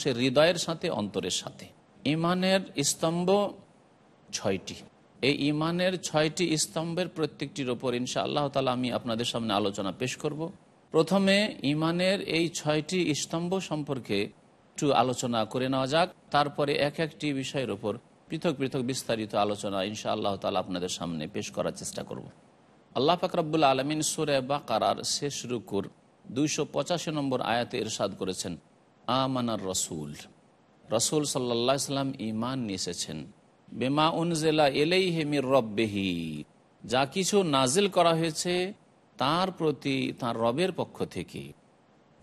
সে হৃদয়ের সাথে, অন্তরের সাথে। ইমানের স্তম্ভ ছয়টি। এই ইমানের ছয়টি স্তম্ভের প্রত্যেকটির ওপর ইনশা আল্লাহ তালা আমি আপনাদের সামনে আলোচনা পেশ করব। প্রথমে ইমানের এই ছয়টি স্তম্ভ সম্পর্কে একটু আলোচনা করে নেওয়া যাক। তারপরে এক একটি বিষয়ের ওপর পৃথক পৃথক বিস্তারিত আলোচনা ইনশা আল্লাহ তালা আপনাদের সামনে পেশ করার চেষ্টা করব। আল্লাহ ফাকরাবুল আলমিন সুরে বা কারার শেষ রুকুর দুইশো পঁচাশি নম্বর আয়াতে ইরশাদ করেছেন আমানার রসুল রসুল সাল্লা সাল্লাম ইমান নিয়ে এসেছেন বেমা উনজেলা এলেই হেমির রব্বেহি যা কিছু নাজিল করা হয়েছে তার প্রতি তার রবের পক্ষ থেকে।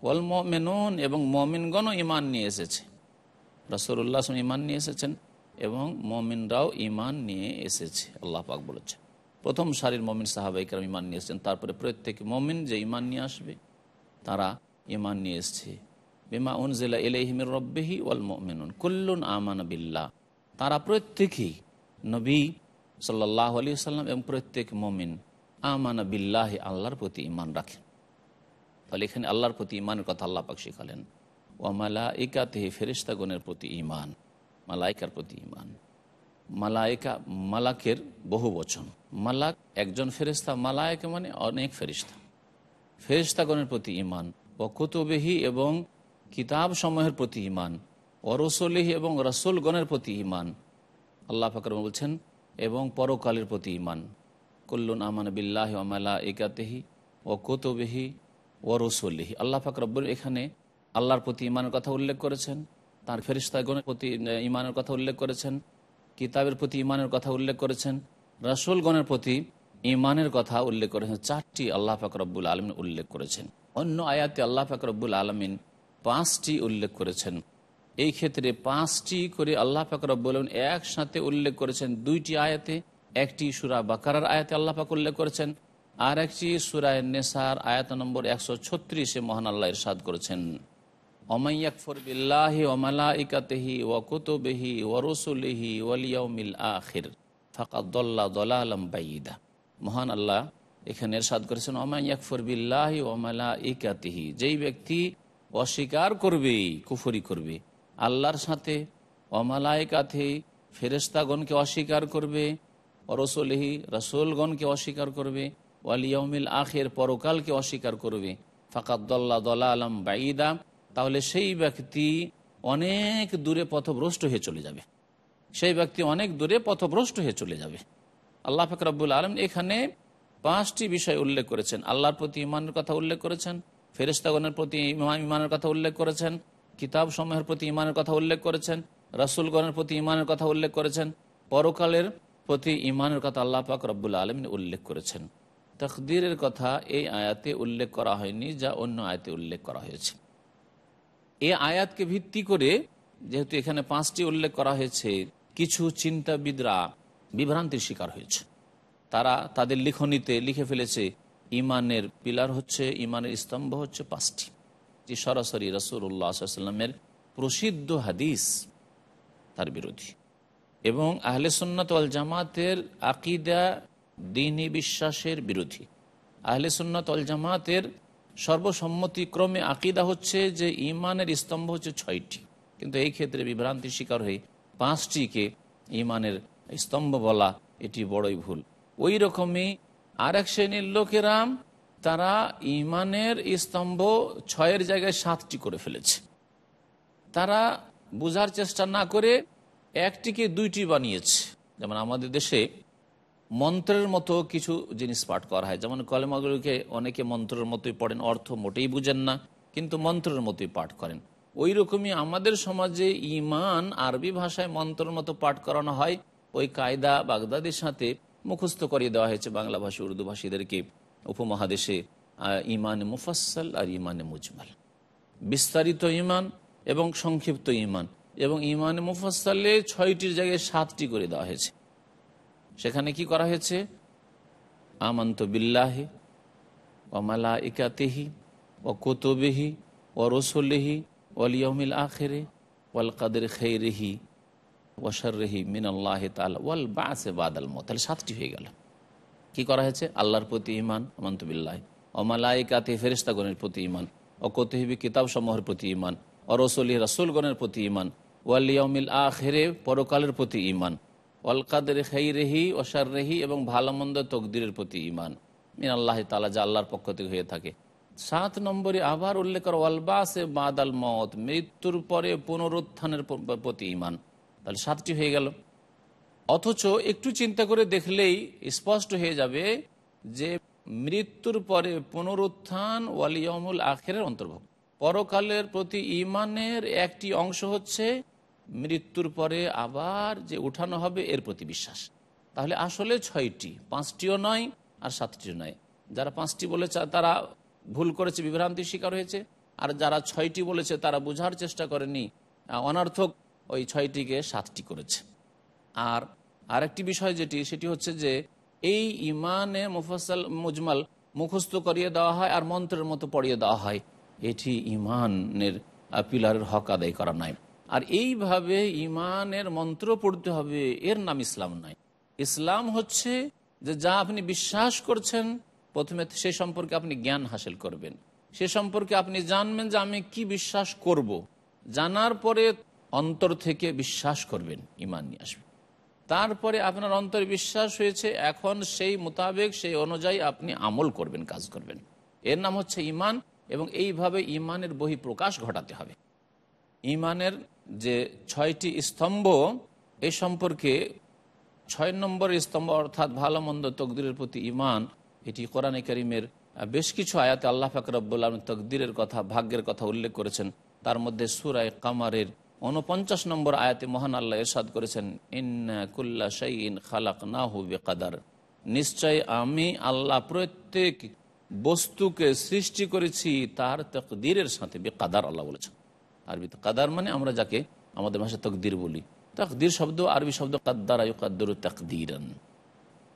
ওয়াল মেনুন এবং মমিনগণও ইমান নিয়ে এসেছে। রসুল্লাহ ইমান নিয়ে এসেছেন এবং মমিনরাও ইমান নিয়ে এসেছে, আল্লাহ পাক বলেছেন। প্রথম সারির মমিন সাহাবাইকার ইমান নিয়ে এসেছেন, তারপরে প্রত্যেক মমিন যে ইমান নিয়ে আসবে, তারা ইমান নিয়ে এসছে। বিমা উনজিলা এলাইহিমির রব্বেহি ওয়াল মমিনুন। কুল্লুন আমান বিল্লাহ। তারা প্রত্যেকেই নবী সাল্লাহ আলী সাল্লাম এবং প্রত্যেক মমিন আমানা বিল্লাহ, আল্লাহর প্রতি ইমান রাখেন। তাহলে এখানে আল্লাহর প্রতি ইমানের কথা আল্লাহ পাক মালা ইকাতেহি ফেরিস্তাগণের প্রতি ইমান মালাইকার প্রতি ইমান মালাইকা, মালাকের বহু বচন। মালাক একজন ফেরিস্তা মালায়কে মানে অনেক ফেরিস্তা ফেরিস্তাগণের প্রতি ইমান ও কুতুবেহি এবং কিতাব সমূহের প্রতি ইমান ও রসলিহি এবং রসুলগণের প্রতি ইমান আল্লাহ ফাকর বলছেন, এবং পরকালের প্রতি ইমান কল্লুন আমান বিল্লাহ মালা একাতেহি ও কুতুবেহি ও আল্লাহ ফাকরব্বুল এখানে আল্লাহর প্রতি ইমানের কথা উল্লেখ করেছেন, তার ফেরিস্তাগণের প্রতি ইমানের কথা উল্লেখ করেছেন, কিতাবের প্রতি ইমানের কথা উল্লেখ করেছেন, রসুলগণের প্রতি ইমানের কথা উল্লেখ করেছেন। চারটি আল্লাহ ফাকরবুল আলমিন উল্লেখ করেছেন। অন্য আয়াতে আল্লাহ ফাকরব্বুল আলমিন পাঁচটি উল্লেখ করেছেন। এই ক্ষেত্রে পাঁচটি করে আল্লাহ ফাকরব্বুল একসাথে উল্লেখ করেছেন দুইটি আয়াতে, একটি সুরা বাকারার আয়াতে আল্লাহ পাক উল্লেখ করেছেন, আর একটি সুরায় নেসার আয়াত নম্বর একশো ছত্রিশে মহান আল্লাহ ইরশাদ করেছেন। অমাইয়াকফর বিল্লাহি ওমালা ইকাতেহি ওয়াকুতবেহি ওয়ারসুলিহি ওয়ালিয়াউমিল আখির ফাঁকা দল্লা দলা আলম বাইদা। মহান আল্লাহ এখানে এরশাদ করেছেন অমাইয়াকফর বিল্লাহি ওমালা ইকাতিহি যেই ব্যক্তি অস্বীকার করবে, কুফরি করবে। আল্লাহর সাথে অমালায়কাতে ফেরেস্তাগণকে অস্বীকার করবে, অরসলিহি, রসুলগণকে অস্বীকার করবে ওয়ালিয়মিল আখের, পরকালকে অস্বীকার করবে। ফাকাদ্দল্লা দলা আলম বাইদা তাহলে সেই ব্যক্তি অনেক দূরে পথভ্রষ্ট হয়ে চলে যাবে। সেই ব্যক্তি অনেক দূরে পথভ্রষ্ট হয়ে চলে যাবে। আল্লাহ ফাকরাবুল আলম এখানে পাঁচটি বিষয় উল্লেখ করেছেন। আল্লাহর প্রতি ইমানের কথা উল্লেখ করেছেন ফেরিস্তাগণের প্রতি ইমানের কথা উল্লেখ করেছেন কিতাব সমূহের প্রতি ইমানের কথা উল্লেখ করেছেন, রাসুলগণের প্রতি ইমানের কথা উল্লেখ করেছেন, পরকালের প্রতি ইমানের কথা আল্লাহ পাক রব্বুল আলমিন উল্লেখ করেছেন। তখদিরের কথা এই আয়াতে উল্লেখ করা হয়নি, যা অন্য আয়াতে উল্লেখ করা হয়েছে। এই আয়াতকে ভিত্তি করে যেহেতু এখানে পাঁচটি উল্লেখ করা হয়েছে, কিছু চিন্তাবিদরা বিভ্রান্তির শিকার হয়েছে। তারা তাদের লিখনিতে লিখে ফেলেছে ইমানের পিলার হচ্ছে, ইমানের স্তম্ভ হচ্ছে পাঁচটি। যে সরাসরি রসুল্লাহামের প্রসিদ্ধ হাদিস, তার বিরোধী। এবং আহলে সুন্নত আল জামাতের আকিদা দিনী বিশ্বাসের বিরোধী। আহলে সুন্নত আল জামাতের সর্বসম্মতিক্রমে আকিদা হচ্ছে যে ইমানের স্তম্ভ হচ্ছে ছয়টি। কিন্তু এই ক্ষেত্রে বিভ্রান্তির শিকার হয়ে পাঁচটিকে ইমানের স্তম্ভ বলা এটি বড়ই ভুল। ওই রকমই আর এক শ্রেণির লোকেরাম, তারা ইমানের স্তম্ভ ছয়ের জায়গায় সাতটি করে ফেলেছে। তারা বোঝার চেষ্টা না করে একটিকে দুইটি বানিয়েছে। যেমন আমাদের দেশে মন্ত্রের মতো কিছু জিনিস পাঠ করা হয়। যেমন কলেমাগুলিকে অনেকে মন্ত্রের মতোই পড়েন, অর্থ মোটেই বুঝেন না, কিন্তু মন্ত্রের মতোই পাঠ করেন। ওই রকমই আমাদের সমাজে ইমান আরবি ভাষায় মন্ত্রের মতো পাঠ করানো হয়। ওই কায়দা বাগদাদের সাথে মুখস্থ করিয়ে দেওয়া হয়েছে বাংলা ভাষী উর্দু ভাষীদেরকে উপমহাদেশে ইমানে মুফাসাল আর ইমানে মুজমাল। বিস্তারিত ইমান এবং সংক্ষিপ্ত ইমান এবং ইমানে মুফাসালে ছয়টির জায়গায় সাতটি করে দেওয়া হয়েছে। সেখানে কি করা হয়েছে? আমন্ত বিল্লাহে মালা ইকাতেহি ও কোতবেহি ও রসলেহি ওয়ালিয়মিল আখেরে, ওয়াল কাদের খেরেহি ওয়াশারেহি মিনাল্লাহ তাল ওয়াল বাসে বাদাল মত তাহলে সাতটি হয়ে গেল। কি করা হয়েছে? আল্লাহর প্রতি ইমান আমন্তবিল্লাহ অমালাইকাতে ফেরিস্তাগণের প্রতি ইমান অকতহিবি কিতাব সমূহের প্রতি ইমান অরসলি রাসুলগণের প্রতি ইমান ওয়ালিয়মিল আখেরে, পরকালের প্রতি ইমান ওয়াল কাদের রেহি ওসার রেহি এবং ভালো মন্দ তকদিরের প্রতি ইমান মিন আল্লাহ তালা যা আল্লাহর পক্ষ থেকে হয়ে থাকে। সাত নম্বরে আবার উল্লেখ করা ওয়ালবাসে বাদাল মত মৃত্যুর পরে পুনরুত্থানের প্রতি ইমান তাহলে সাতটি হয়ে গেল। অথচ একটু চিন্তা করে দেখলেই স্পষ্ট হয়ে যাবে যে মৃত্যুর পরে পুনরুত্থান ওয়ালিয়মুল আখেরের অন্তর্ভুক্ত। পরকালের প্রতি ইমানের একটি অংশ হচ্ছে মৃত্যুর পরে আবার যে উঠানো হবে এর প্রতি বিশ্বাস। তাহলে আসলে ছয়টি, পাঁচটিও নয় আর সাতটিও নয়। যারা পাঁচটি বলেছে তারা ভুল করেছে, বিভ্রান্তির শিকার হয়েছে। আর যারা ছয়টি বলেছে তারা বোঝার চেষ্টা করেনি অনার্থক ওই ছয়টিকে সাতটি করেছে। আর আরেকটি বিষয় যেটি, সেটি হচ্ছে যে এই ইমানে মুফাসাল মুজমাল মুখস্থ করিয়ে দেওয়া হয় আর মন্ত্রের মতো পড়িয়ে দেওয়া হয়। এটি ইমানের পিলারের হক আদায় করা নাই আর এইভাবে ইমানের মন্ত্র পড়তে হবে, এর নাম ইসলাম নয়। ইসলাম হচ্ছে যে যা আপনি বিশ্বাস করছেন, প্রথমে সে সম্পর্কে আপনি জ্ঞান হাসিল করবেন। সে সম্পর্কে আপনি জানবেন যে আমি কি বিশ্বাস করব। জানার পরে অন্তর থেকে বিশ্বাস করবেন ইমান নিয়ে আসবেন। তারপরে আপনার অন্তর বিশ্বাস হয়েছে, এখন সেই মোতাবেক, সেই অনুযায়ী আপনি আমল করবেন, কাজ করবেন। এর নাম হচ্ছে ইমান এবং এইভাবে ইমানের বহি প্রকাশ ঘটাতে হবে। ইমানের যে ছয়টি স্তম্ভ এই সম্পর্কে ছয় নম্বর স্তম্ভ, অর্থাৎ ভালো মন্দ তকদিরের প্রতি ইমান এটি কোরআনে করিমের বেশ কিছু আয়াতে আল্লাহ ফাকরাবুল তকদিরের কথা, ভাগ্যের কথা উল্লেখ করেছেন। তার মধ্যে সুরায় কামারের উনপঞ্চাশ নম্বর আয়াতে মহান আল্লাহ এরশাদ করেছেন, ইন্না শাইন খালাক না হু বেকাদার। নিশ্চয় আমি আল্লাহ প্রত্যেক বস্তুকে সৃষ্টি করেছি তার তকদিরের সাথে, বেকাদার আল্লাহ বলেছেন। আরবি কাদার মানে আমরা যাকে আমাদের ভাষায় তকদির বলি। তকদির শব্দ, আরবি শব্দ, কাদ্দারা ইউকাদ্দুর তকদিরান।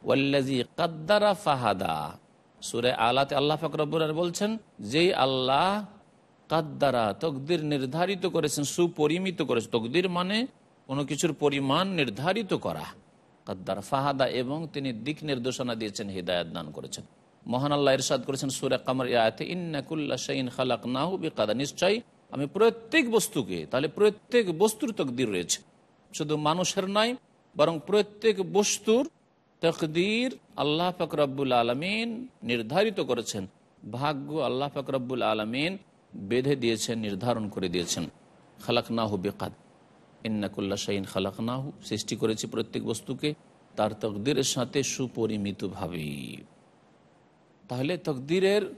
ওয়াল্লাজি কাদ্দারা ফাহাদা। সুরে আলাতে আল্লাহ ফকরবুর বলছেন, যেই আল্লাহ কাদ্দারা তকদির নির্ধারিত করেছেন, সুপরিমিত করেছেন। তকদির মানে কোনো কিছুর পরিমাণ নির্ধারিত করা। কাদ্দার ফাহাদা এবং তিনি দিক নির্দেশনা দিয়েছেন, হৃদায়ত দান করেছেন। মহান আল্লাহ ইরশাদ করেছেন সুরে কামার ইয়াতে ইন্নাকুল্লা শাইন খালাক নাহু বিকাদা নিশ্চয় আমি প্রত্যেক বস্তুকে, তাহলে প্রত্যেক বস্তুর তকদির রয়েছে। শুধু মানুষের নয় বরং প্রত্যেক বস্তুর তকদির আল্লাহ ফকরাবুল আলমিন নির্ধারিত করেছেন। ভাগ্য আল্লাহ ফকরাবুল আলমিন বেঁধে দিয়েছেন, নির্ধারণ করে দিয়েছেন। খালাক নাহু বেকাদ। ইন্নাকুল্লা শাহিন খালাক নাহু সৃষ্টি করেছি প্রত্যেক বস্তুকে তার তকদিরের সাথে সুপরিমিতভাবে। তাহলে তকদিরের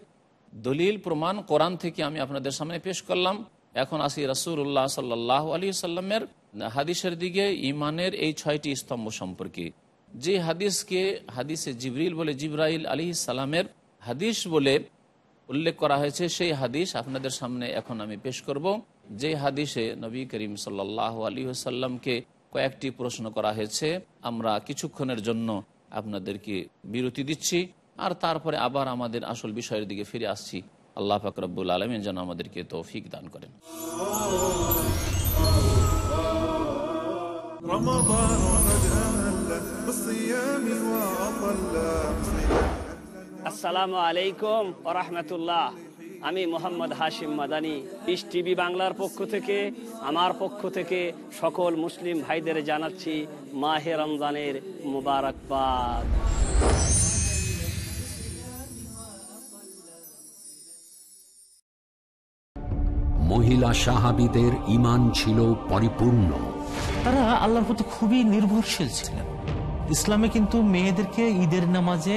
দলিল প্রমাণ কোরআন থেকে আমি আপনাদের সামনে পেশ করলাম। এখন আসি রাসুল্লাহ সাল্লাহ আলী সাল্লামের হাদিসের দিকে ইমানের এই ছয়টি স্তম্ভ সম্পর্কে। যে হাদিসকে, হাদিসে জিবরিল বলে, জিব্রাইল আলী সালামের হাদিস বলে উল্লেখ করা হয়েছে, সেই হাদিস আপনাদের সামনে এখন আমি পেশ করব। যে হাদিসে নবী করিম সাল্লাহ আলী সাল্লামকে কয়েকটি প্রশ্ন করা হয়েছে। আমরা কিছুক্ষণের জন্য আপনাদেরকে বিরতি দিচ্ছি, আর তারপরে আবার আমাদের আসল বিষয়ের দিকে ফিরে আসছি। আল্লাহ ফাকরাবুল আলমিন যেন আমাদেরকে তৌফিক দান করেন। আসসালামু আলাইকুম ওরহমতুল্লাহ আমি মোহাম্মদ হাশিম মাদানি ইস টিভি বাংলার পক্ষ থেকে আমার পক্ষ থেকে সকল মুসলিম ভাইদের জানাচ্ছি মাহে রমজানের মুবারকবাদ। মহিলা সাহাবিদের ইমান ছিল পরিপূর্ণ। তারা আল্লাহর প্রতি খুবই নির্ভরশীল ছিলেন। ইসলামে কিন্তু মেয়েদেরকে ঈদের নামাজে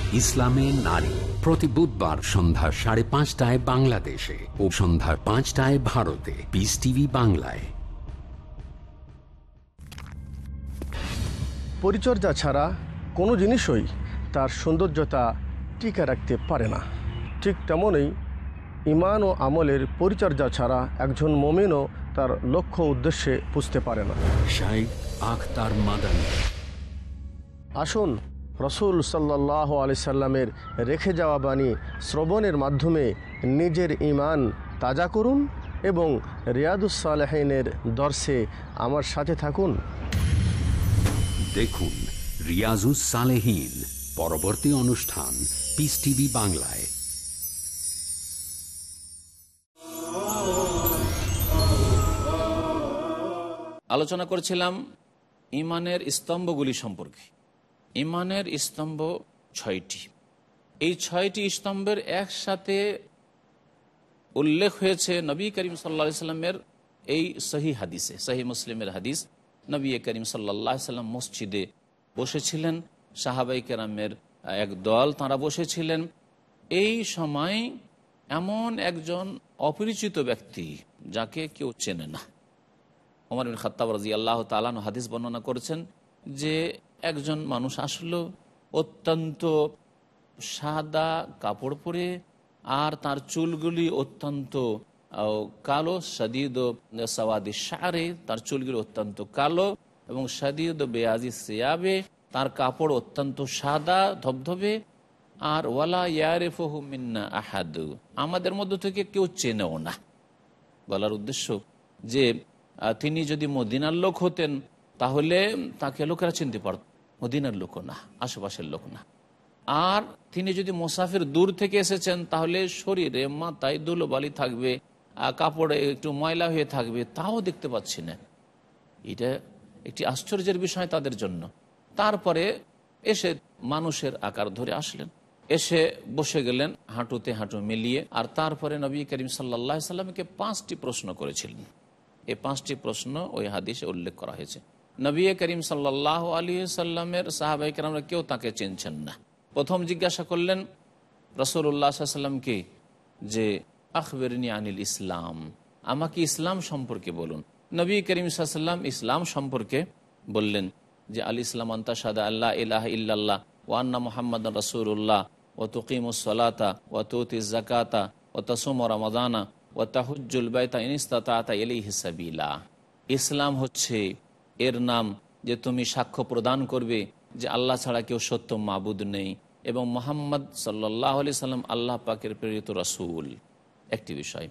ইসলামে নারী। প্রতি বুধবার সন্ধ্যা সাড়ে পাঁচটায় বাংলাদেশে ও সন্ধ্যা পাঁচটায় ভারতে। পিস টিভি বাংলায়। পরিচর্যা ছাড়া কোনো জিনিসই তার সৌন্দর্যতা টিকে রাখতে পারে না। ঠিক তেমনই ইমান ও আমলের পরিচর্যা ছাড়া একজন মোমেনও তার লক্ষ্য উদ্দেশ্যে বুঝতে পারে না। শাইখ আখতার মাদানী। আসুন রসুল সাল্লাহ আলি সাল্লামের রেখে যাওয়া বাণী শ্রবণের মাধ্যমে নিজের ইমান তাজা করুন এবং রিয়াদুসালেহিনের দর্শে আমার সাথে থাকুন। দেখুন রিয়াজুস সালেহিন পরবর্তী অনুষ্ঠান পিস টিভি বাংলায়। আলোচনা করেছিলাম ইমানের স্তম্ভগুলি সম্পর্কে। ইমানের স্তম্ভ ছয়টি। এই ছয়টি স্তম্ভের একসাথে উল্লেখ হয়েছে নবী করিম সাল্লা সাল্লামের এই সহি হাদিসে, সহি মুসলিমের হাদিস। নবী করিম সাল্লাহ সাল্লাম মসজিদে বসেছিলেন, সাহাবাই কেরামের এক দল তাঁরা বসেছিলেন। এই সময় এমন একজন অপরিচিত ব্যক্তি যাকে কেউ চেনে না। বিন খাত্তাব রাজি আল্লাহ তালান হাদিস বর্ণনা করেছেন যে একজন মানুষ আসলো, অত্যন্ত সাদা কাপড় পরে, আর তার চুলগুলি অত্যন্ত কালো, সাদিদ সওয়াদি সারে তার চুলগুলি অত্যন্ত কালো এবং সাদিদ বেয়াজি সিয়াবে, তার কাপড় অত্যন্ত সাদা, ধবধবে, আর ওয়ালা ইয়ারেফহু মিন্না আহাদু, আমাদের মধ্য থেকে কেউ চেনেও না। বলার উদ্দেশ্য যে তিনি যদি মদিনার লোক হতেন, তাহলে তাকে লোকেরা চিনতে পারত। মদিনার লোক না, আশেপাশের লোক না। আর তিনি যদি মোসাফির দূর থেকে এসেছেন, তাহলে শরীরে মাথায় ধুলোবালি থাকবে কাপড়ে একটু ময়লা হয়ে থাকবে, তাও দেখতে পাচ্ছি না। এটা একটি আশ্চর্যের বিষয় তাদের জন্য। তারপরে এসে মানুষের আকার ধরে আসলেন। এসে বসে গেলেন হাঁটুতে হাঁটু মিলিয়ে, আর তারপরে নবী করিম সাল্লাহ সাল্লামকে পাঁচটি প্রশ্ন করেছিলেন। এই পাঁচটি প্রশ্ন ওই হাদিসে উল্লেখ করা হয়েছে। নবী করিম সাল্লাহ আলী সাল্লামের সাহাবাই কেরামরা কেউ তাকে চিনছেন না। প্রথম জিজ্ঞাসা করলেন রসুল্লাহ সাল্লামকে যে, আখবরিনী আনিল ইসলাম। আমাকে ইসলাম সম্পর্কে বলুন। নবী করিম সাল্লাম ইসলাম সম্পর্কে বললেন যে, আল ইসলাম আন্তা আল্লাহ ইলাহ ইল্লাল্লাহ ওয়ান্না মোহাম্মদ রসুল্লাহ ও তুকিমুসলাতা ও তুতি জাকাতা ও তসুম রমাদানা ও তাহুজ্জুল বাইতা ইনিস্তাতা এলি হিসাবিলা ইসলাম হচ্ছে এর নাম যে তুমি সাক্ষ্য প্রদান করবে যে আল্লাহ ছাড়া কেউ সত্য মাবুদ নেই এবং মোহাম্মদ সাল্লাহ আলি সাল্লাম আল্লাহ পাকের প্রেরিত রসুল। একটি বিষয়।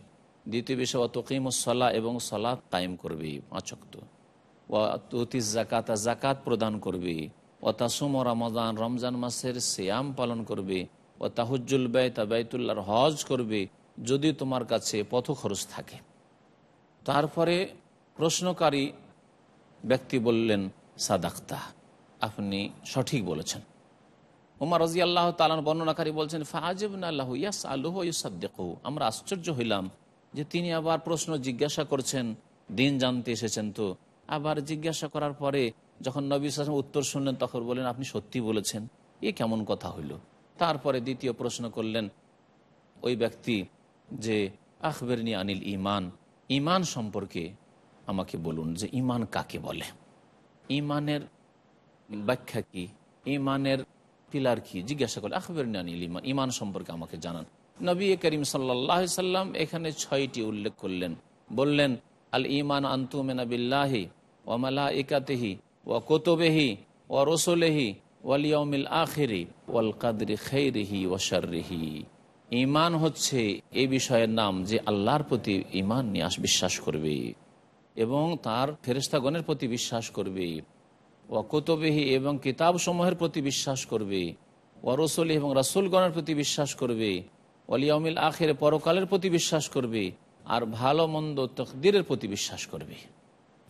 দ্বিতীয় বিষয় অতকিমুসলা এবং সলাৎ কায়েম করবে ওয়াতিস জাকাতা জাকাত প্রদান করবে। ও তাসুম রমজান রমজান মাসের সিয়াম পালন করবে। ও তাহুজ্জুল ব্যয়তা ব্যয়তুল্লাহর হজ করবে। যদি তোমার কাছে পথ খরচ থাকে। তারপরে প্রশ্নকারী ব্যক্তি বললেন, সাদাক্তা, আপনি সঠিক বলেছেন। উমার রাজি আল্লাহ তালান বর্ণনাকারী বলছেন ফাজেব আল্লাহ ইয়াস আল্লাহ ইউসাদ্দেকু। আমরা আশ্চর্য হইলাম যে তিনি আবার প্রশ্ন জিজ্ঞাসা করছেন, দিন জানতে এসেছেন তো? আবার জিজ্ঞাসা করার পরে যখন নবী সালাম উত্তর শুনলেন, তখন বলেন আপনি সত্যি বলেছেন। এ কেমন কথা হইল? তারপরে দ্বিতীয় প্রশ্ন করলেন, ওই ব্যক্তি যে আখবেরনি আনিল ইমান ইমান সম্পর্কে আমাকে বলুন যে ইমান কাকে বলে? ইমানের ব্যাখ্যা কি? ইমানের পিলার কি? জিজ্ঞাসা করলে, আখবেরনি আনিল ইমান ইমান সম্পর্কে আমাকে জানান। নবী করিম সাল্লাহ সাল্লাম এখানে ছয়টি উল্লেখ করলেন। বললেন, আল ইমান আন্তুমেনা বিল্লাহি ও মালা ইকাতেহি ও কোতবেহি ও রসোলেহি ওয়ালিয়মিল আখেরি ওয়াল কাদরি খেরিহি ও শারিহি ইমান হচ্ছে এই বিষয়ের নাম যে আল্লাহর প্রতি ইমান নিয়ে আস, বিশ্বাস করবে। এবং তার ফেরেস্তাগণের প্রতি বিশ্বাস করবে। ও কোতবেহি এবং কিতাব সমূহের প্রতি বিশ্বাস করবে। ও রসলি এবং রাসুলগণের প্রতি বিশ্বাস করবে। অলিয়মিল আখের, পরকালের প্রতি বিশ্বাস করবে। আর ভালো মন্দ তকদিরের প্রতি বিশ্বাস করবে।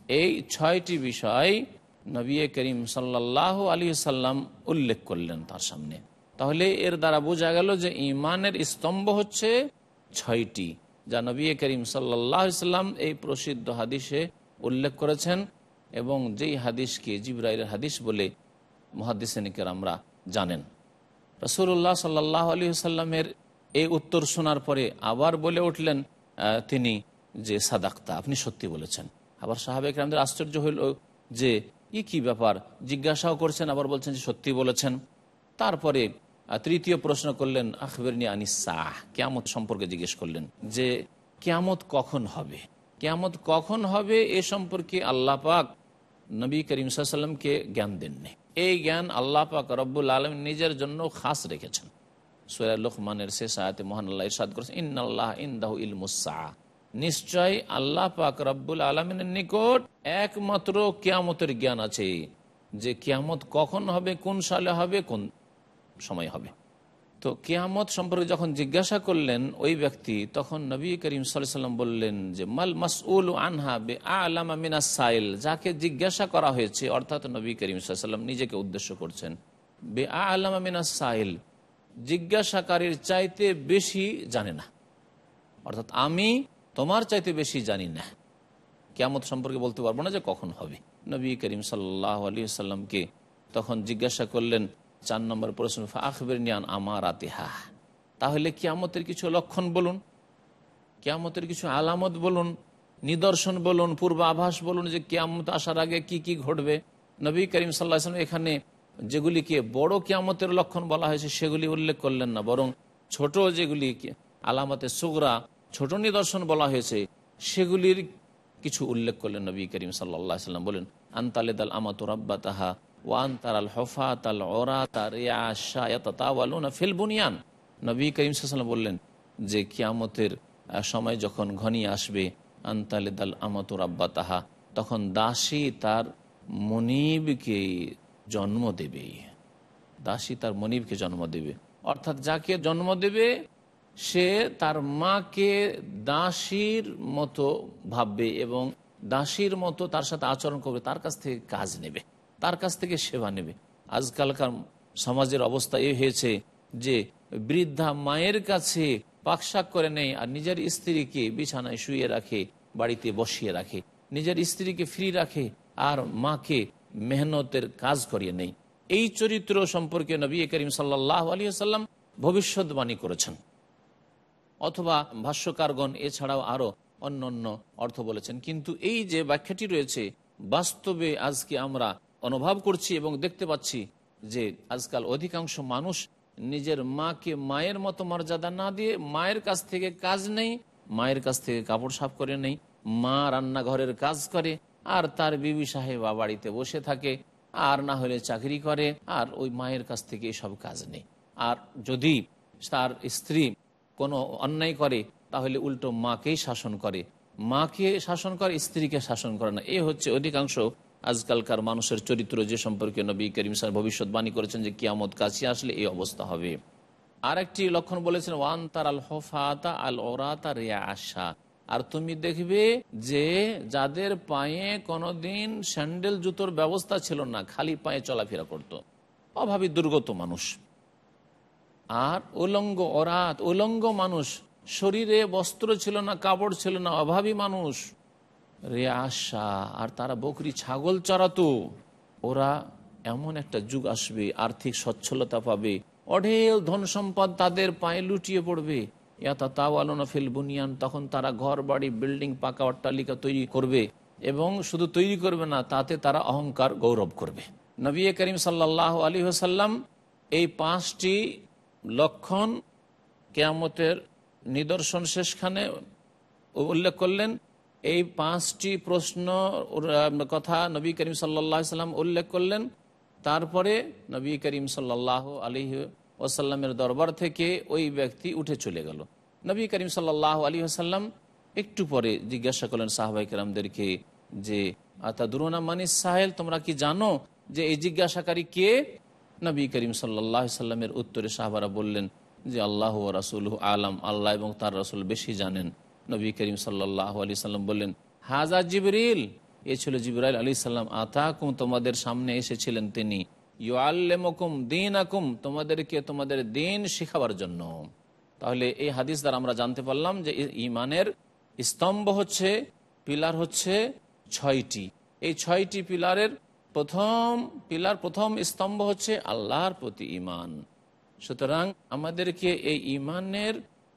এই ছয়টি বিষয় নবী করিম সাল্লাহ আলী সাল্লাম উল্লেখ করলেন তার সামনে। তাহলে এর দ্বারা বোঝা গেল যে ইমানের স্তম্ভ হচ্ছে ছয়টি। যা নবী করিম সাল্লাহ সাল্লাম এই প্রসিদ্ধ হাদিসে উল্লেখ করেছেন এবং যেই হাদিসকে জিব্রাইলের হাদিস বলে মহাদিসেনিকের আমরা জানেন। রসুল্লাহ সাল্লাহ আলী সাল্লামের এই উত্তর শোনার পরে আবার বলে উঠলেন তিনি যে সাদাক্তা, আপনি সত্যি বলেছেন। আবার সাহাবেক আমাদের আশ্চর্য হইল যে ই কি ব্যাপার? জিজ্ঞাসাও করছেন, আবার বলছেন যে, সত্যি বলেছেন। তারপরে তৃতীয় প্রশ্ন করলেন, আখবরনি আনি সাহ। কেয়ামত সম্পর্কে জিজ্ঞেস করলেন যে, কেয়ামত কখন হবে? কেয়ামত কখন হবে এ সম্পর্কে আল্লাহ পাক নবী করিম সাল্লামকে জ্ঞান দেননি। এই জ্ঞান আল্লাহ পাক রব্বুল আলম নিজের জন্য খাস রেখেছেন। সোয়া লোকমানের শেষ আয়াতে মহান আল্লাহ ইরশাদ করেছেন, ইন্নাল্লাহ ইন্দাহু ইলমুসা নিশ্চয় আল্লাহ পাক রব্বুল আলমিনের নিকট একমাত্র কিয়ামতের জ্ঞান আছে যে, কিয়ামত কখন হবে, কোন সালে হবে, কোন সময় হবে। তো কেয়ামত সম্পর্কে যখন জিজ্ঞাসা করলেন ওই ব্যক্তি, তখন নবী করিম সাল্লাম বললেন যে, মাল মাসউল আনহা বে আলামা মিনা সাইল? যাকে জিজ্ঞাসা করা হয়েছে, অর্থাৎ নবী করিম সাল্লাম নিজেকে উদ্দেশ্য করছেন। বে আলামা মিনা সাইল, জিজ্ঞাসাকারীর চাইতে বেশি জানে না। অর্থাৎ আমি তোমার চাইতে বেশি জানি না। কেমত সম্পর্কে বলতে পারব না যে কখন হবে। নবী করিম সাল্লাহ আলী সাল্লামকে তখন জিজ্ঞাসা করলেন চার নম্বর প্রশ্ন আখবের নিয়ান আমার আতিহা তাহলে কিয়ামতের কিছু লক্ষণ বলুন, কিয়ামতের কিছু আলামত বলুন, নিদর্শন বলুন, পূর্বাভাস বলুন যে কিয়ামত আসার আগে কি কি ঘটবে। নবী করিম সাল্লাহ এখানে যেগুলিকে বড় কিয়ামতের লক্ষণ বলা হয়েছে সেগুলি উল্লেখ করলেন না, বরং ছোট যেগুলি আলামতে সুগরা, ছোট নিদর্শন বলা হয়েছে সেগুলির কিছু উল্লেখ করলেন নবী করিম সাল্লাহ সাল্লাম বলেন আন্তালেদ আল আমাত রাব্বা তাহা ওয়ান আল ওরা নবী করিম বললেন, যে কিয়ামতের সময় যখন ঘনিয়ে আসবে আন্তালেদ আল আমাত রাব্বা তাহা তখন দাসী তার মনিবকে জন্ম দেবে। দাসী তার মনিবকে জন্ম দেবে। অর্থাৎ যাকে জন্ম দেবে, সে তার মাকে দাসীর মতো ভাববে এবং দাসীর মতো তার সাথে আচরণ করবে, তার কাছ থেকে কাজ নেবে। তার কাছ থেকে সেবা নেবে। আজকালকার সমাজের অবস্থা এই হয়েছে যে বৃদ্ধা মায়ের কাছে পাকশাক করে নেই আর নিজের স্ত্রীকে বিছানায় শুয়ে রাখে, বাড়িতে বসিয়ে রাখে। নিজের স্ত্রীকে ফ্রি রাখে আর মাকে মেহনতের কাজ করিয়ে নেই এই চরিত্র সম্পর্কে নবী করিম সাল্লাহ আলী সাল্লাম ভবিষ্যৎবাণী করেছেন। অথবা ভাষ্যকারগণ এছাড়াও আরও অন্য অন্য অর্থ বলেছেন। কিন্তু এই যে ব্যাখ্যাটি রয়েছে, বাস্তবে আজকে আমরা অনুভব করছি এবং দেখতে পাচ্ছি যে আজকাল অধিকাংশ মানুষ নিজের মাকে মায়ের মতো মর্যাদা না দিয়ে মায়ের কাছ থেকে কাজ নেই, মায়ের কাছ থেকে কাপড় সাফ করে নেই, মা রান্নাঘরের কাজ করে, আর তার বিবি সাহেবা বাড়িতে বসে থাকে, আর না হলে চাকরি করে, আর ওই মায়ের কাছ থেকে এসব কাজ নেই। আর যদি তার স্ত্রী কোনো অন্যায় করে, তাহলে উল্টো মাকেই শাসন করে। মাকে শাসন করে, স্ত্রীকে শাসন করে না। এ হচ্ছে অধিকাংশ আজকালকার মানুষের চরিত্র যে সম্পর্কে নবী করিম সাহেব ভবিষ্যৎবাণী করেছেন যে কিয়ামত কাছে আসলে এই অবস্থা হবে। আর একটি লক্ষণ বলেছেন, ওয়ান তার আল হফাতা আল ওরাতা রেয়া আশা। আর তুমি দেখবে যে যাদের পায়ে কোনোদিন স্যান্ডেল, জুতোর ব্যবস্থা ছিল না, খালি পায়ে চলাফেরা করত। অভাবী, দুর্গত মানুষ। আর উলঙ্গ অরাত উলঙ্গ মানুষ, শরীরে বস্ত্র ছিল না, কাপড় ছিল না, অভাবী মানুষ। রে আশা, আর তারা বকরি ছাগল চড়াতো ওরা এমন একটা যুগ আসবে, আর্থিক সচ্ছলতা পাবে, অঢেল ধন সম্পদ তাদের পায়ে লুটিয়ে পড়বে। ইয়াতা তাওয়ালনা ফিল বুনিয়ান, তখন তারা ঘর, বাড়ি, বিল্ডিং, পাকা অট্টালিকা তৈরি করবে এবং শুধু তৈরি করবে না, তাতে তারা অহংকার গৌরব করবে। নবী করিম সাল্লাহ আলী হাসাল্লাম এই পাঁচটি লক্ষণ কেয়ামতের নিদর্শন শেষখানে উল্লেখ করলেন। এই পাঁচটি প্রশ্ন কথা নবী করিম সাল্লাহ সাল্লাম উল্লেখ করলেন। তারপরে নবী করিম সাল্লাহ আলী ওসাল্লামের দরবার থেকে ওই ব্যক্তি উঠে চলে গেল। নবী করিম সাল্লাহ আলী আসাল্লাম একটু পরে জিজ্ঞাসা করলেন সাহবাই কেরামদেরকে যে, আতা দুরুনা মানিস সাহেল, তোমরা কি জানো যে এই জিজ্ঞাসাকারী কে? নবী করিম সাল্লাহ সাল্লামের উত্তরে সাহাবারা বললেন যে, আল্লাহ রাসুল আলম, আল্লাহ এবং তার রাসুল বেশি জানেন। নবী করিম সাল্লাহ আলি সাল্লাম বললেন, হাজা জিবরিল। এ ছিল জিবরাইল আলী সাল্লাম আতাকুম? তোমাদের সামনে এসেছিলেন তিনি। ইউআল্লেমকুম দিন আকুম তোমাদেরকে তোমাদের দিন শিখাবার জন্য। তাহলে এই হাদিস দ্বারা আমরা জানতে পারলাম যে ইমানের স্তম্ভ হচ্ছে, পিলার হচ্ছে ছয়টি। এই ছয়টি পিলারের প্রথম, পিলার প্রথম স্তম্ভ হচ্ছে আল্লাহর প্রতি ইমান সুতরাং আমাদেরকে এই ইমানের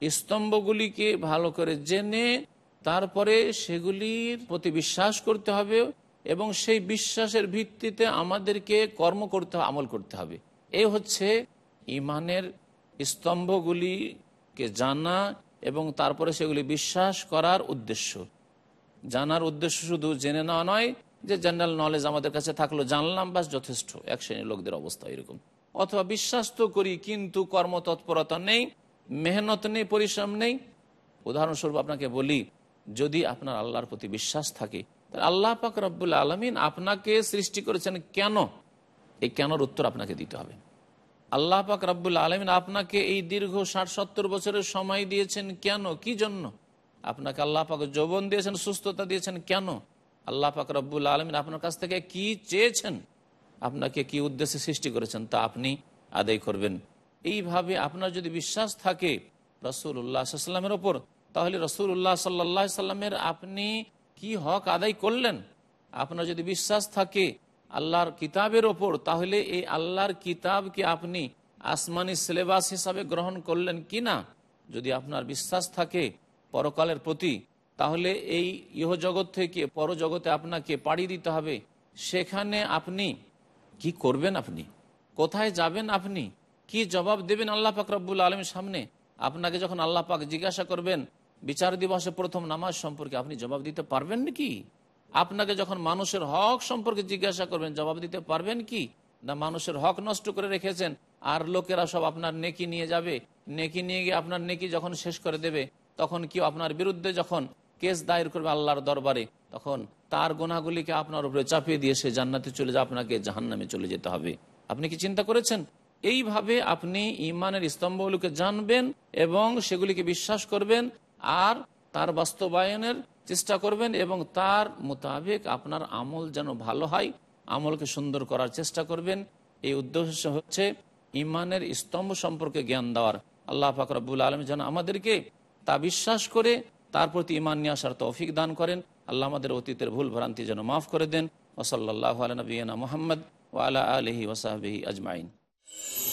স্তম্ভগুলিকে ভালো করে জেনে তারপরে সেগুলির প্রতি বিশ্বাস করতে হবে এবং সেই বিশ্বাসের ভিত্তিতে আমাদেরকে কর্ম করতে আমল করতে হবে। এই হচ্ছে ইমানের স্তম্ভগুলিকে জানা এবং তারপরে সেগুলি বিশ্বাস করার উদ্দেশ্য। জানার উদ্দেশ্য শুধু জেনে নেওয়া নয় যে জেনারেল নলেজ আমাদের কাছে থাকল, জানলাম বাস যথেষ্ট। এক শ্রেণির লোকদের অবস্থা এরকম। অথবা বিশ্বাস তো করি, কিন্তু কর্মতৎপরতা নেই। মেহনত নেই, পরিশ্রম নেই। উদাহরণস্বরূপ আপনাকে বলি, যদি আপনার আল্লাহর প্রতি বিশ্বাস থাকে, তাহলে আল্লাহ পাক রব্বুল আলমিন আপনাকে সৃষ্টি করেছেন কেন? এই কেনর উত্তর আপনাকে দিতে হবে। আল্লাহ পাক রব্বুল আলমিন আপনাকে এই দীর্ঘ ষাট সত্তর বছরের সময় দিয়েছেন কেন? কি জন্য? আপনাকে আল্লাহ পাক যৌবন দিয়েছেন, সুস্থতা দিয়েছেন কেন? আল্লাহ পাক রব্বুল আলমিন আপনার কাছ থেকে কি চেয়েছেন? আপনাকে কি উদ্দেশ্যে সৃষ্টি করেছেন তা আপনি আদায় করবেন। এইভাবে আপনার যদি বিশ্বাস থাকে রসুল উল্লাহ সাল্লামের ওপর, তাহলে রসুল উল্লাহ সাল্লাহ সাল্লামের আপনি কি হক আদায় করলেন? আপনার যদি বিশ্বাস থাকে আল্লাহর কিতাবের ওপর, তাহলে এই আল্লাহর কিতাবকে আপনি আসমানি সিলেবাস হিসাবে গ্রহণ করলেন কি না যদি আপনার বিশ্বাস থাকে পরকালের প্রতি, তাহলে এই ইহ ইহজগৎ থেকে পরজগতে আপনাকে পাড়ি দিতে হবে। সেখানে আপনি কি করবেন আপনি? কোথায় যাবেন আপনি? কি জবাব দেবেন আল্লাহ পাক রব্বুল আলমের সামনে? আপনাকে যখন আল্লাহ পাক জিজ্ঞাসা করবেন, বিচার দিবসে প্রথম নামাজ সম্পর্কে আপনি জবাব দিতে পারবেন কি আপনাকে যখন মানুষের হক সম্পর্কে জিজ্ঞাসা করবেন, জবাব দিতে পারবেন কি? না, মানুষের হক নষ্ট করে রেখেছেন, আর লোকেরা সব আপনার নেকি নিয়ে যাবে। নেকি নিয়ে গিয়ে আপনার নেকি যখন শেষ করে দেবে, তখন কি আপনার বিরুদ্ধে যখন কেস দায়ের করবে আল্লাহর দরবারে, তখন তার গোনাগুলিকে আপনার উপরে চাপিয়ে দিয়ে সে জান্নাতে চলে যা আপনাকে জাহান্নামে চলে যেতে হবে। আপনি কি চিন্তা করেছেন? এইভাবে আপনি ইমানের স্তম্ভগুলোকে জানবেন এবং সেগুলিকে বিশ্বাস করবেন আর তার বাস্তবায়নের চেষ্টা করবেন এবং তার মোতাবেক আপনার আমল যেন ভালো হয়, আমলকে সুন্দর করার চেষ্টা করবেন। এই উদ্দেশ্য হচ্ছে ইমানের স্তম্ভ সম্পর্কে জ্ঞান দেওয়ার। আল্লাহ ফাকরাবুল আলম যেন আমাদেরকে তা বিশ্বাস করে, তার প্রতি ইমান নিয়ে আসার তৌফিক দান করেন। আল্লাহ আমাদের অতীতের ভুল ভ্রান্তি যেন মাফ করে দেন। ওসল্লাহ আলনবীনা মোহাম্মদ ওয়ালা আলহি ওসাহাবি আজমাইন। you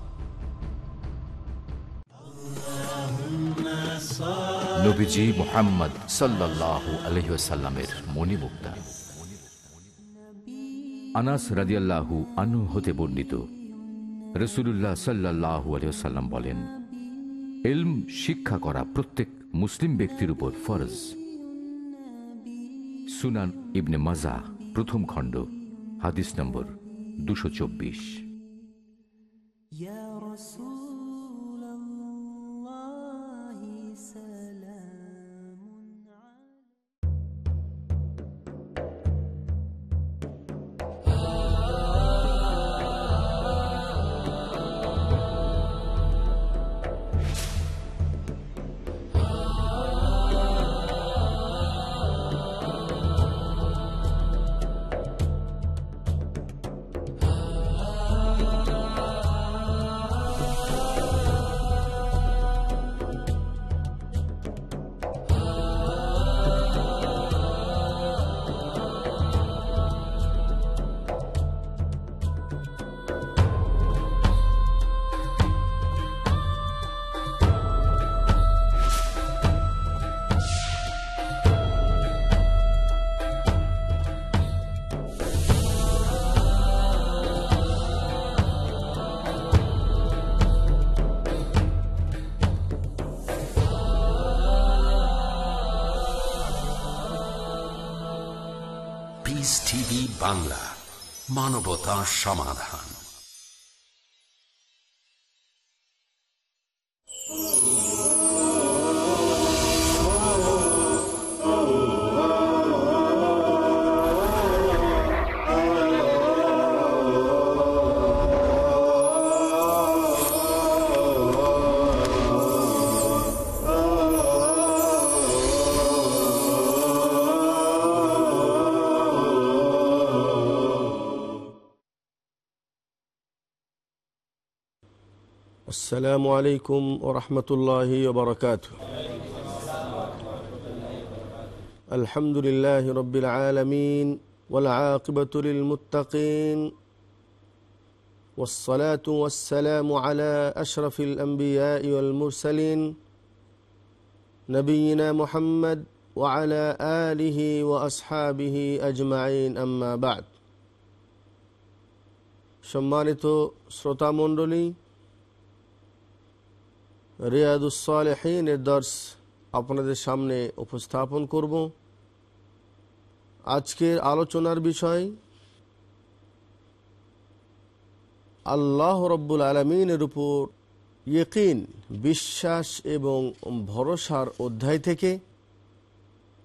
নবীজি মোহাম্মদ সাল্লাহ আলহিসাল্লামের মণিমুক্তা। আনাস রাজিয়াল্লাহু আনু হতে বর্ণিত। রসুল্লাহ সাল্লাহ আলহিসাল্লাম বলেন এলম শিক্ষা করা প্রত্যেক মুসলিম ব্যক্তির উপর ফরজ। সুনান ইবনে মাজা, প্রথম খণ্ড, হাদিস নম্বর দুশো চব্বিশ। বাংলা মানবতা সমাধান। السلام عليكم ورحمة الله وبركاته الحمد لله رب العالمين والعاقبة للمتقين والصلاة والسلام على أشرف الأنبياء والمرسلين نبينا محمد وعلى آله وأصحابه أجمعين أما بعد সম্মানিত শ্রোতামণ্ডলী রিয়াদুসালেহিনের দর্শ আপনাদের সামনে উপস্থাপন করব। আজকের আলোচনার বিষয়, আল্লাহ রব্বুল আলমিনের উপর ইকিন বিশ্বাস এবং ভরসার অধ্যায় থেকে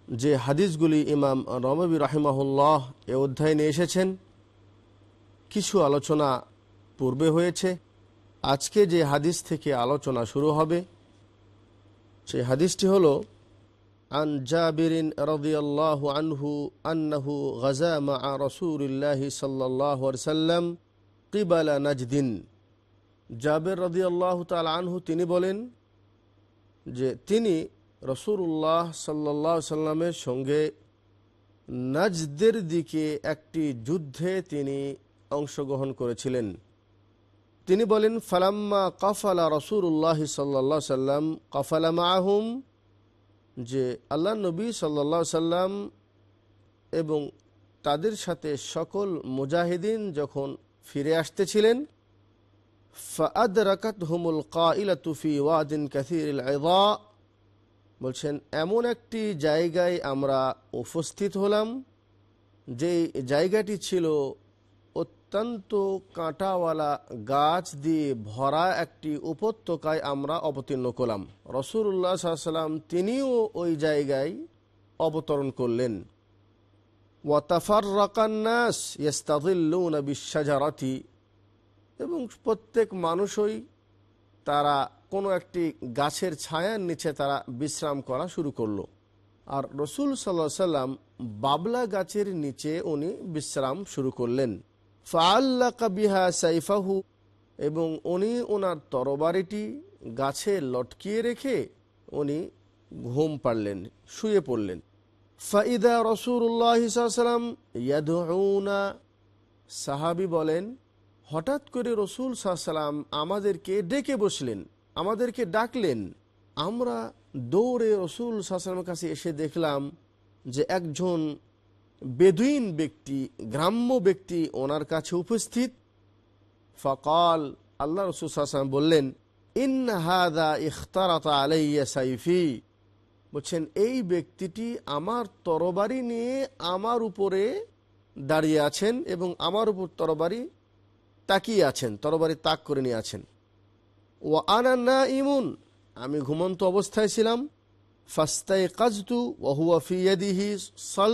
যে হাদিসগুলি ইমাম রমবী রাহিমাহুল্লাহ এ অধ্যায় নিয়ে এসেছেন, কিছু আলোচনা পূর্বে হয়েছে। আজকে যে হাদিস থেকে আলোচনা শুরু হবে, সেই হাদিসটি হল, আন জাবিরিন রদিয়াল্লাহ আনহু আন্নাহু গজা মা রসুল্লাহি সাল্লাহ সাল্লাম কিবালা নাজদিন। জাবের রদিয়াল্লাহ তাল আনহু তিনি বলেন যে, তিনি রসুল্লাহ সাল্লাহ সাল্লামের সঙ্গে নাজদের দিকে একটি যুদ্ধে তিনি অংশগ্রহণ করেছিলেন। তিনি বলেন, ফালাম্মা কফালা রসুল্লাহ সাল্লা সাল্লাম, কফালা মাহুম যে আল্লাহ নবী সাল্লা সাল্লাম এবং তাদের সাথে সকল মুজাহিদিন যখন ফিরে আসতেছিলেন ফাদ রাকাত হুমুল কাইলা তুফি ওয়াদিন কাসির বলছেন, এমন একটি জায়গায় আমরা উপস্থিত হলাম যে জায়গাটি ছিল অত্যন্ত কাঁটাওয়ালা গাছ দিয়ে ভরা একটি উপত্যকায় আমরা অবতীর্ণ করলাম রসুল্লাহ সাল্লাম তিনিও ওই জায়গায় অবতরণ করলেন। ওয়াতাফার রকান্নাস ইস্তাদিল্লুন বিশ্বাজারাতি এবং প্রত্যেক মানুষই তারা কোনো একটি গাছের ছায়ার নিচে তারা বিশ্রাম করা শুরু করল। আর রসুল সাল্লাহ সাল্লাম বাবলা গাছের নিচে উনি বিশ্রাম শুরু করলেন। ফাল্লা কাবিহা সাইফাহু, এবং উনি ওনার তরবারিটি গাছে লটকিয়ে রেখে উনি ঘুম পারলেন শুয়ে পড়লেন। ফাইদা রসুল্লাহ সাল্লাম ইয়াদুনা সাহাবি বলেন, হঠাৎ করে রসুল সাল্লাম আমাদেরকে ডেকে বসলেন, আমাদেরকে ডাকলেন। আমরা দৌড়ে রসুল সাল্লামের কাছে এসে দেখলাম যে একজন বেদুইন ব্যক্তি, গ্রাম্য ব্যক্তি ওনার কাছে উপস্থিত। ফকাল, আল্লাহ রসুল সাল্লাম বললেন ইন হাদা ইখতারাতা আলাইয়া সাইফি। বলছেন, এই ব্যক্তিটি আমার তরবারি নিয়ে আমার উপরে দাঁড়িয়ে আছেন এবং আমার উপর তরবারি তাকিয়ে আছেন, তরবারি তাক করে নিয়ে আছেন। ও আনা না ইমুন আমি ঘুমন্ত অবস্থায় ছিলাম। ফাস্তাই কাজতু ওহুয়া ফিয়াদিহি সাল